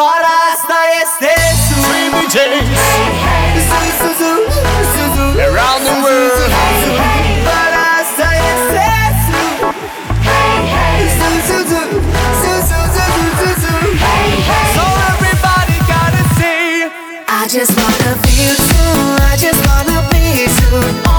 Parasta este Dreamy Jane Around the world. Parasta este So everybody gotta I just wanna feel you I just wanna be you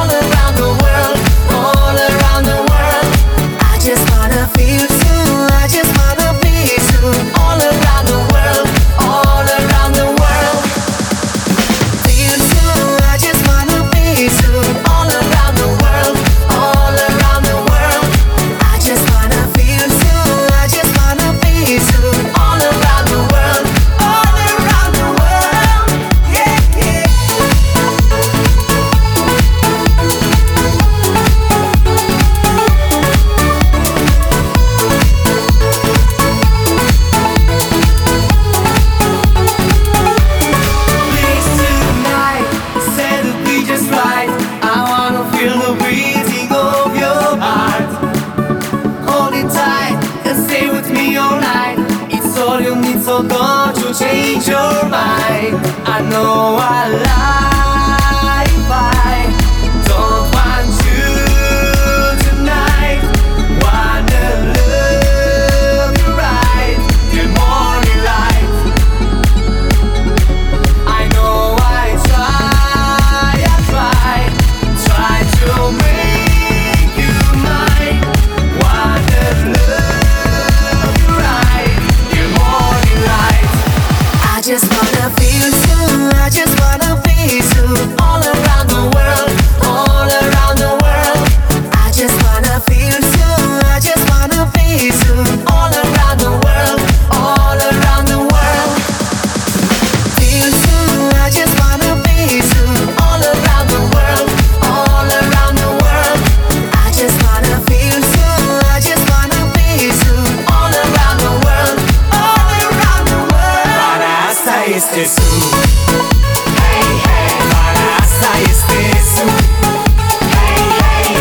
change your mind. I know I lied. acceso hey, hey. Para hasta estezu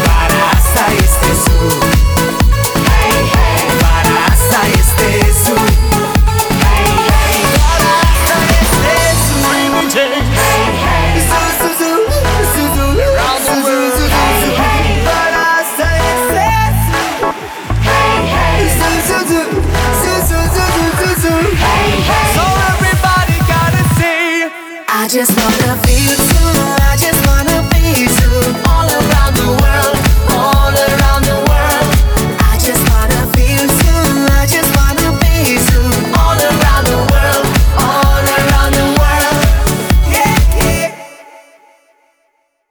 Para hasta estezu Para hasta estezu Para hasta estezu Hey, hey. just wanna feel you. I just